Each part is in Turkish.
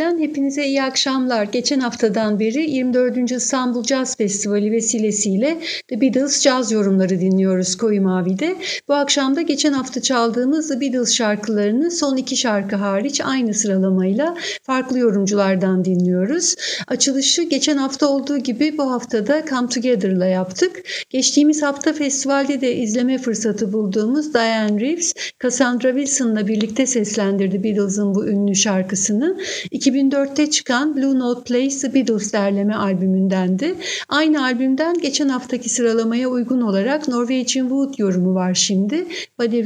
Mavi'den hepinize iyi akşamlar. Geçen haftadan beri 24. İstanbul Jazz Festivali vesilesiyle The Beatles caz yorumları dinliyoruz Koyu Mavi'de. Bu akşam da geçen hafta çaldığımız The Beatles şarkılarını son iki şarkı hariç aynı sıralamayla farklı yorumculardan dinliyoruz. Açılışı geçen hafta olduğu gibi bu haftada Come Together'la yaptık. Geçtiğimiz hafta festivalde de izleme fırsatı bulduğumuz Diane Reeves, Cassandra Wilson'la birlikte seslendirdi Beatles'ın bu ünlü şarkısını. 2004'te çıkan Blue Note Plays Beatles derleme albümündendi. Aynı albümden geçen haftaki sıralamaya uygun olarak Norwegian Wood yorumu var şimdi. Buddy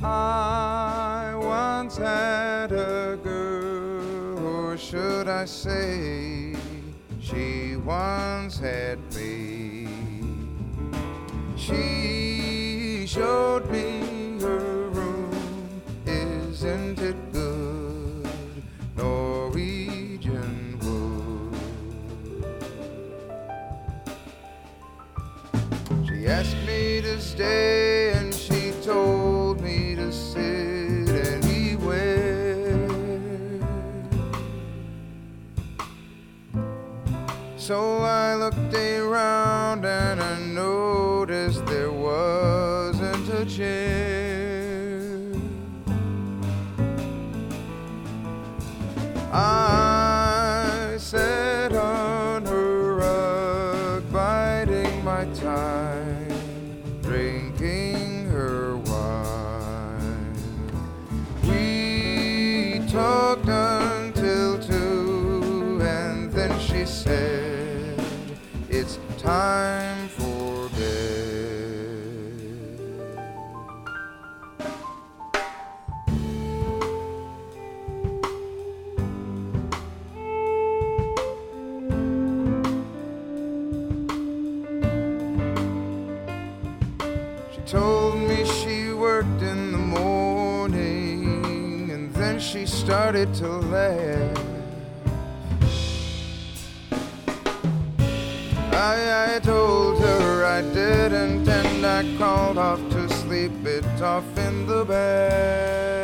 Rich'ten once had a girl, or should I say, she once had me. She showed me her room, isn't it good? Norwegian wood. She asked me to stay started to laugh. I, I told her I didn't and I crawled off to sleep it off in the bed.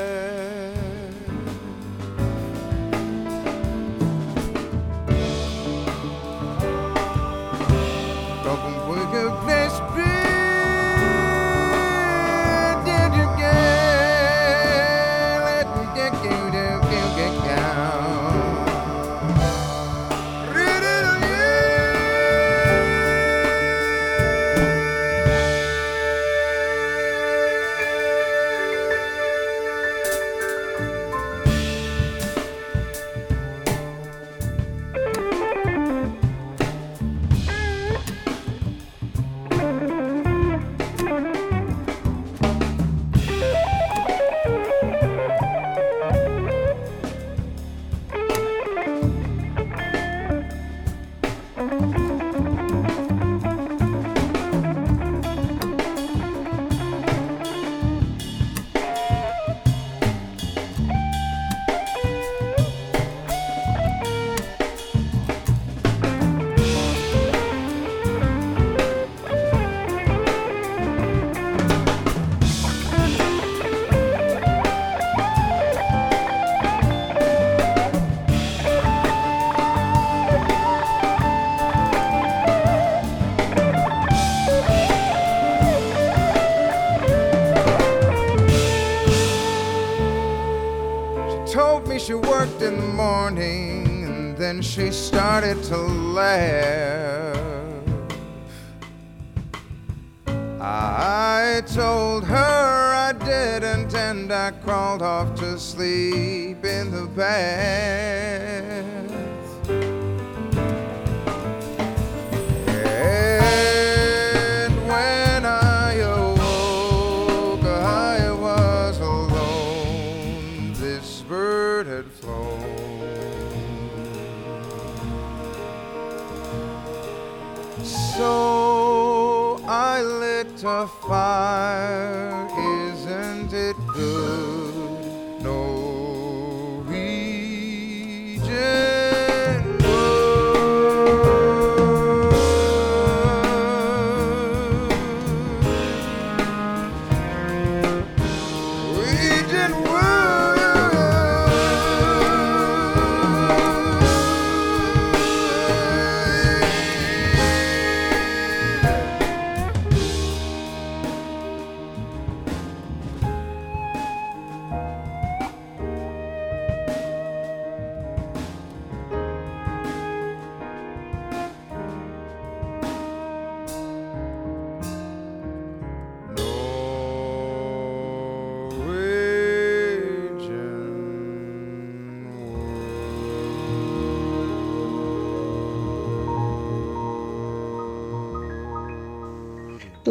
Then she started to laugh. I told her I didn't and I crawled off to sleep in the bath. fire.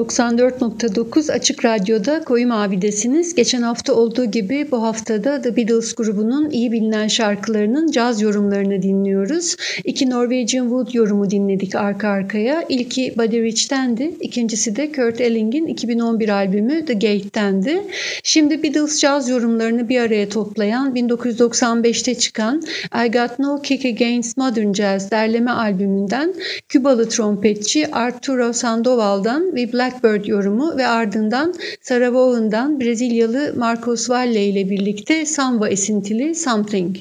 94.9 Açık Radyo'da Koyu Mavi'desiniz. Geçen hafta olduğu gibi bu haftada The Beatles grubunun iyi bilinen şarkılarının caz yorumlarını dinliyoruz. İki Norwegian Wood yorumu dinledik arka arkaya. İlki Buddy Rich'tendi, ikincisi de Kurt Elling'in 2011 albümü The Gate'tendi. Şimdi Beatles caz yorumlarını bir araya toplayan 1995'te çıkan I Got No Kick Against Modern Jazz derleme albümünden Kübalı trompetçi Arturo Sandoval'dan ve Black Blackbird yorumu ve ardından Sarah Brezilyalı Marcos Valle ile birlikte samba esintili Something.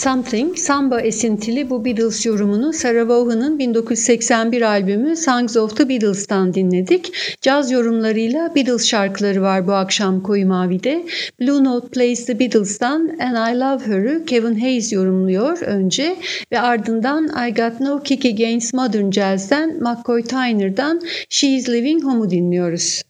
Something, samba esintili bu Beatles yorumunu Sarah Vaughan'ın 1981 albümü Songs of the Beatles'tan dinledik. Caz yorumlarıyla Beatles şarkıları var bu akşam Koyu Mavi'de. Blue Note Plays the Beatles'tan And I Love Her'ı Kevin Hayes yorumluyor önce ve ardından I Got No Kick Against Modern Jazz'den McCoy Tyner'dan She Is Living Home'u dinliyoruz.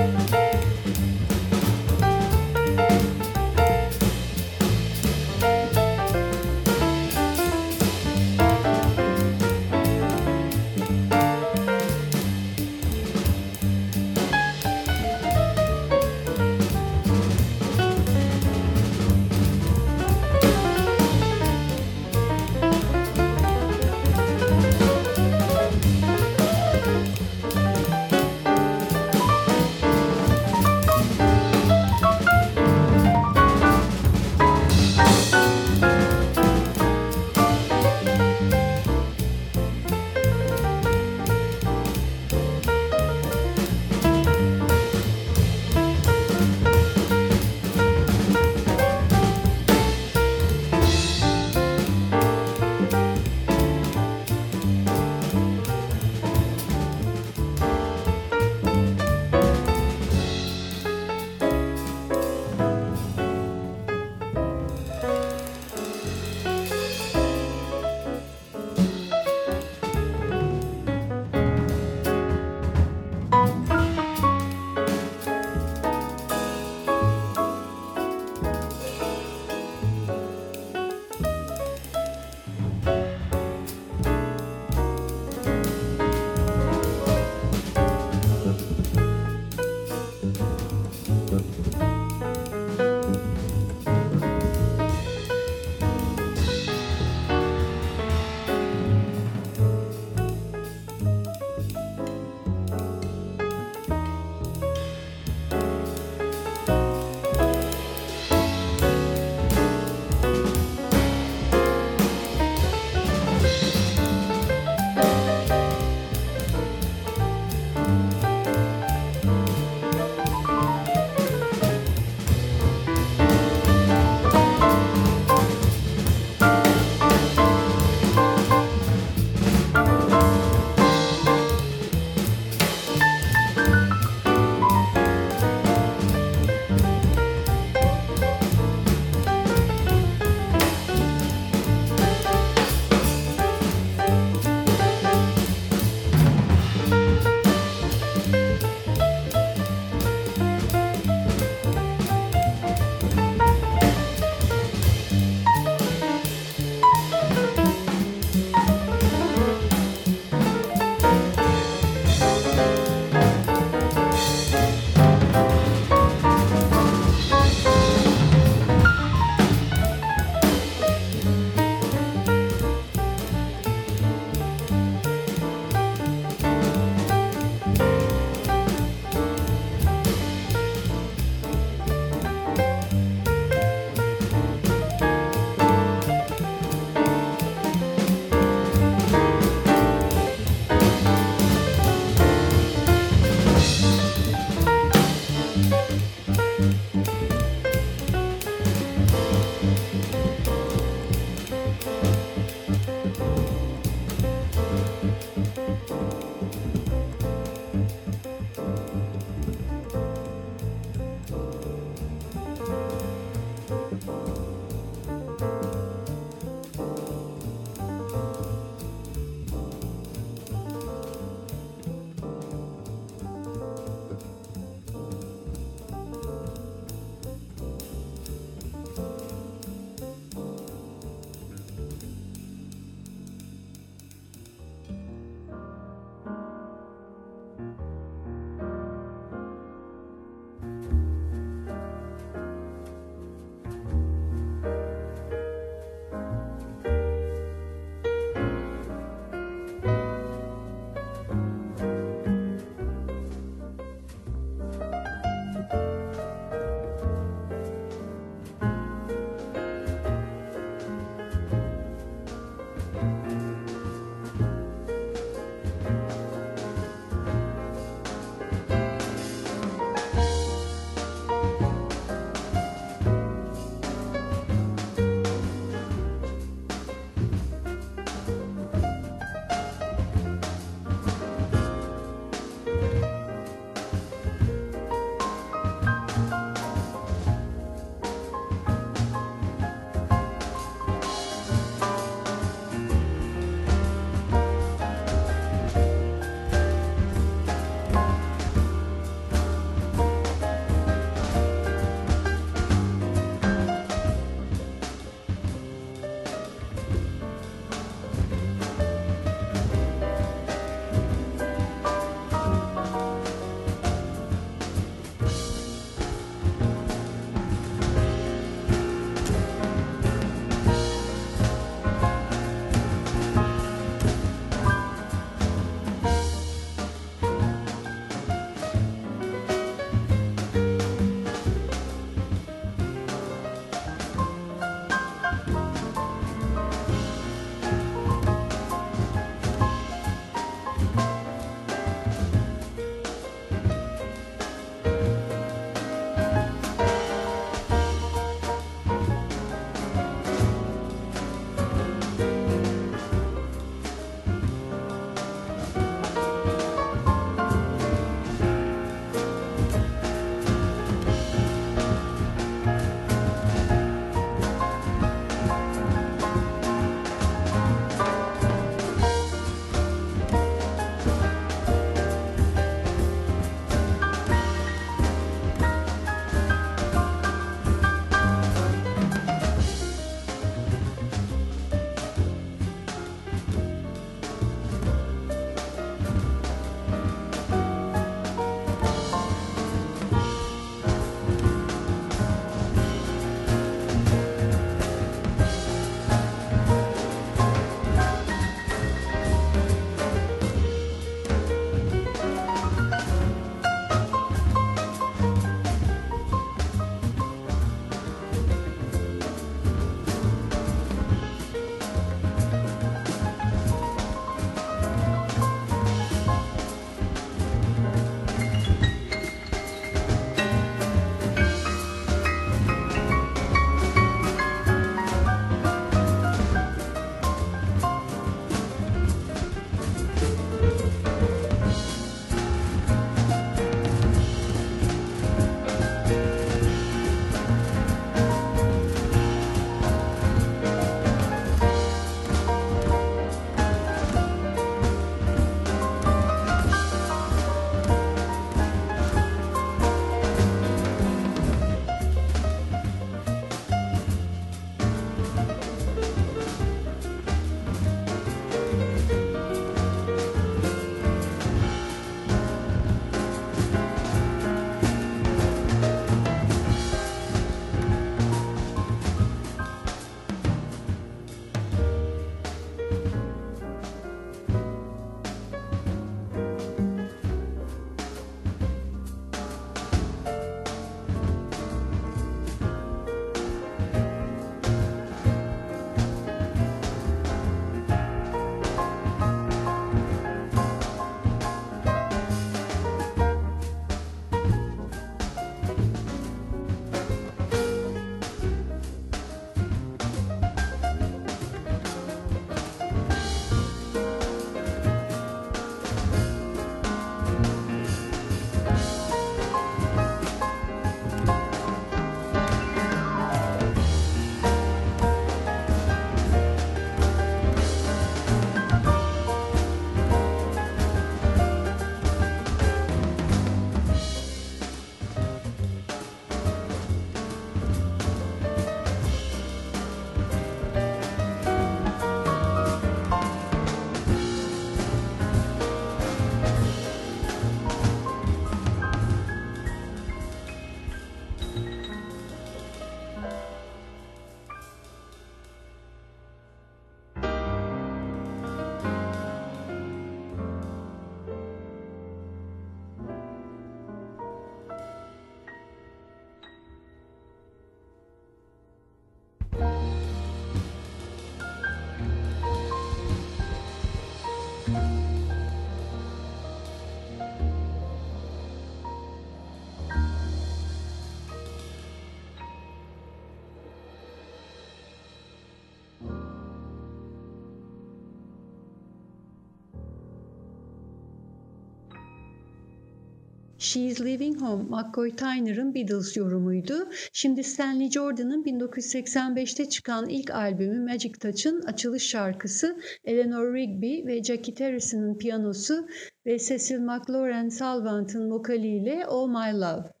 She's Leaving Home McCoy Tyner'ın Beatles yorumuydu. Şimdi Stanley Jordan'ın 1985'te çıkan ilk albümü Magic Touch'ın açılış şarkısı Eleanor Rigby ve Jackie Harrison'ın piyanosu ve Cecil McLaurin Salvant'ın vokaliyle All My Love.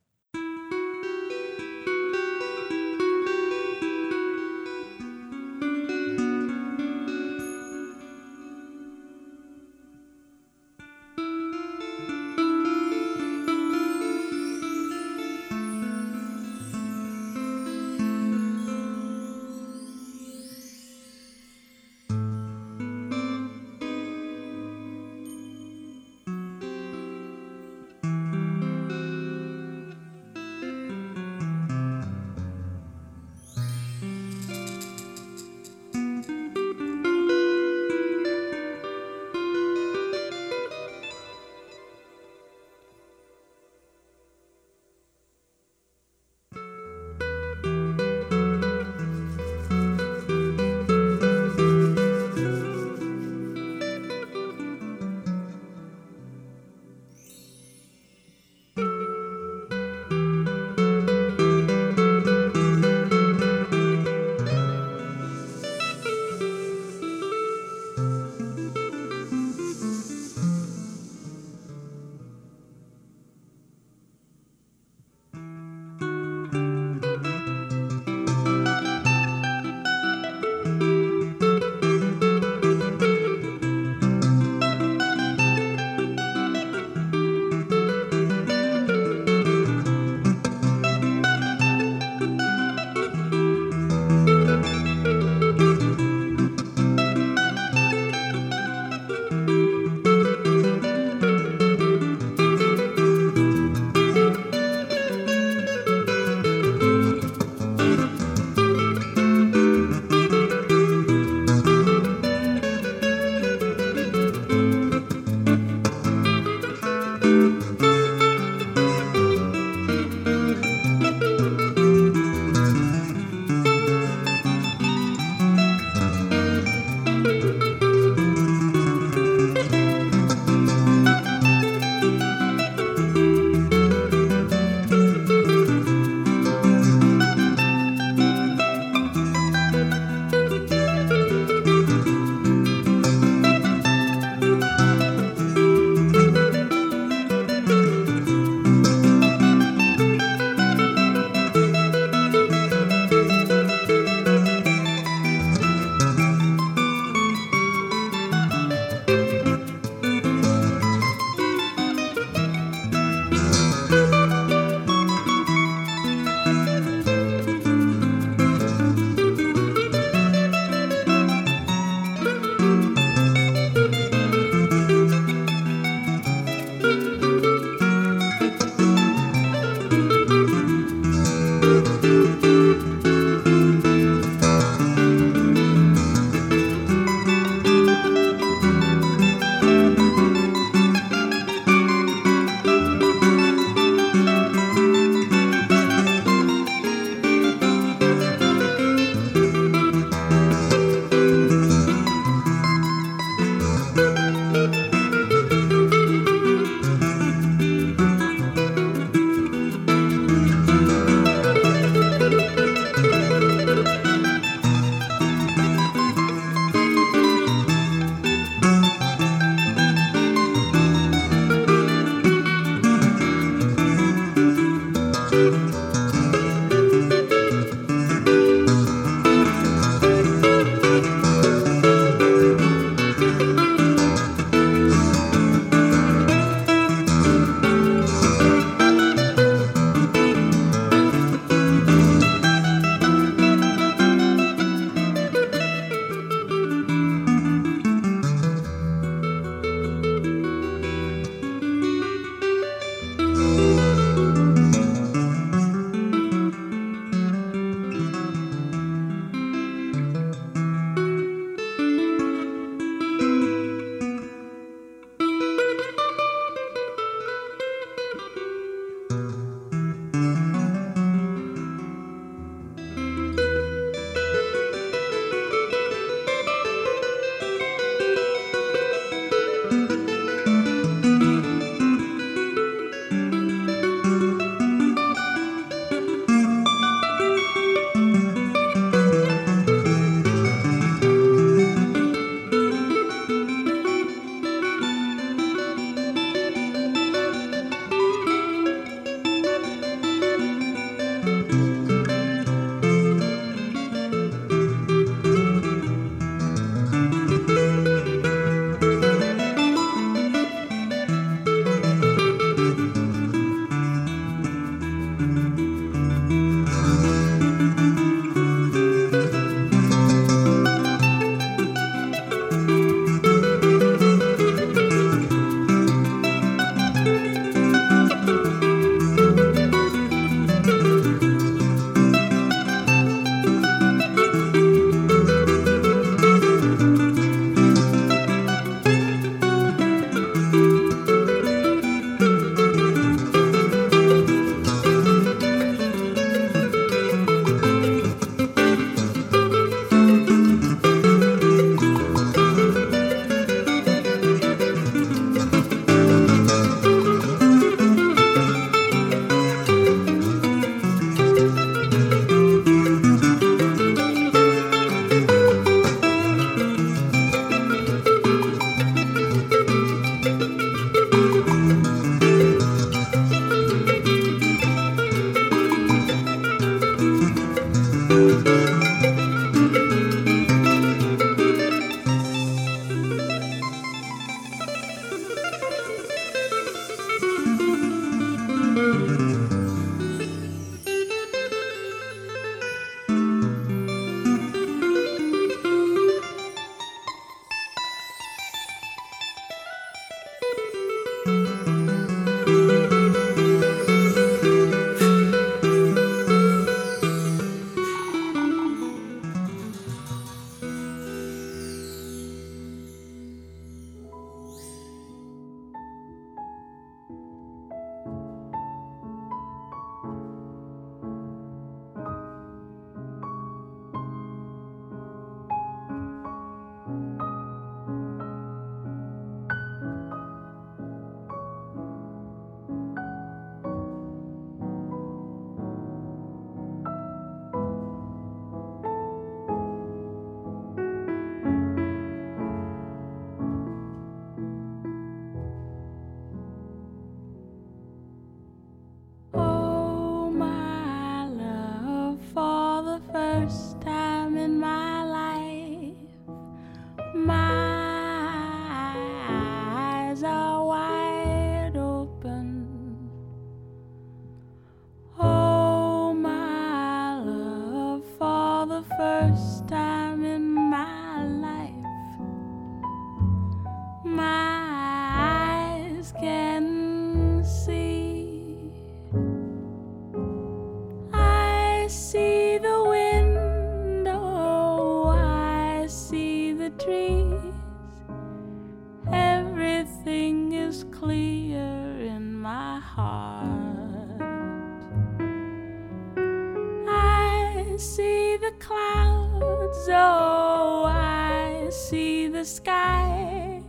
So I see the sky,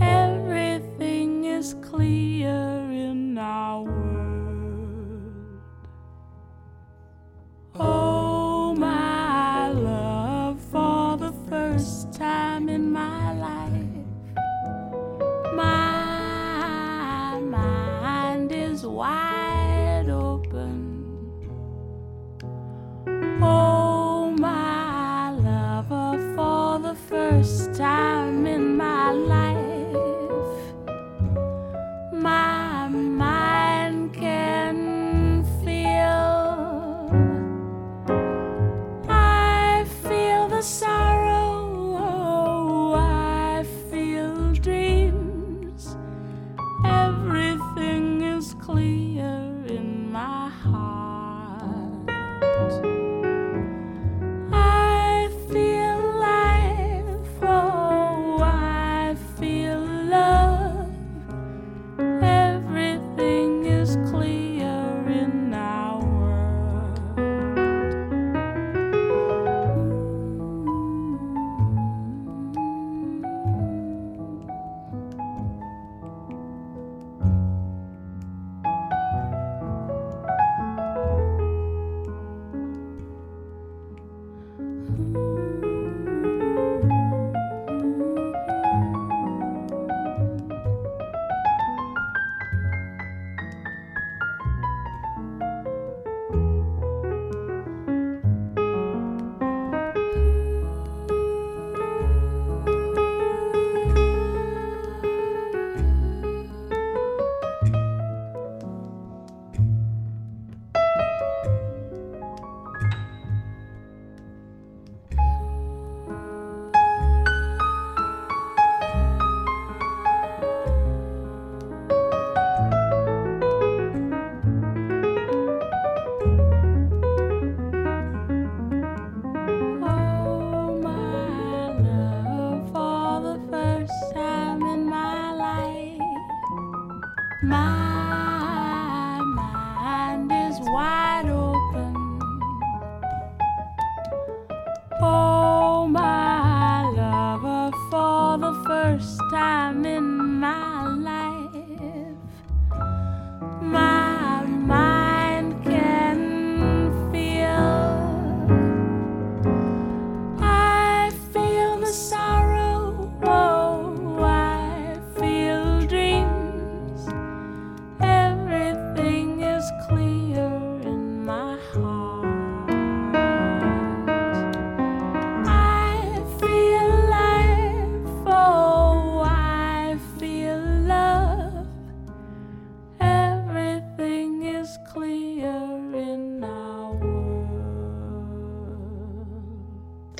everything is clear.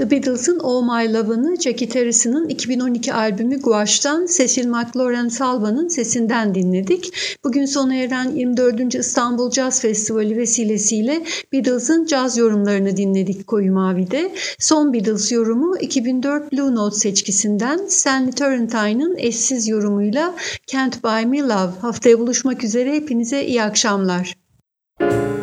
Beatles'ın Oh My Love'ını Jackie Harrison'ın 2012 albümü Gouache'dan Cecil McLaurin Salva'nın sesinden dinledik. Bugün sona eren 24. İstanbul Jazz Festivali vesilesiyle Beatles'ın caz yorumlarını dinledik Koyu Mavi'de. Son Beatles yorumu 2004 Blue Note seçkisinden Stanley Turrentine'ın eşsiz yorumuyla Can't Buy Me Love. Haftaya buluşmak üzere hepinize iyi akşamlar. Müzik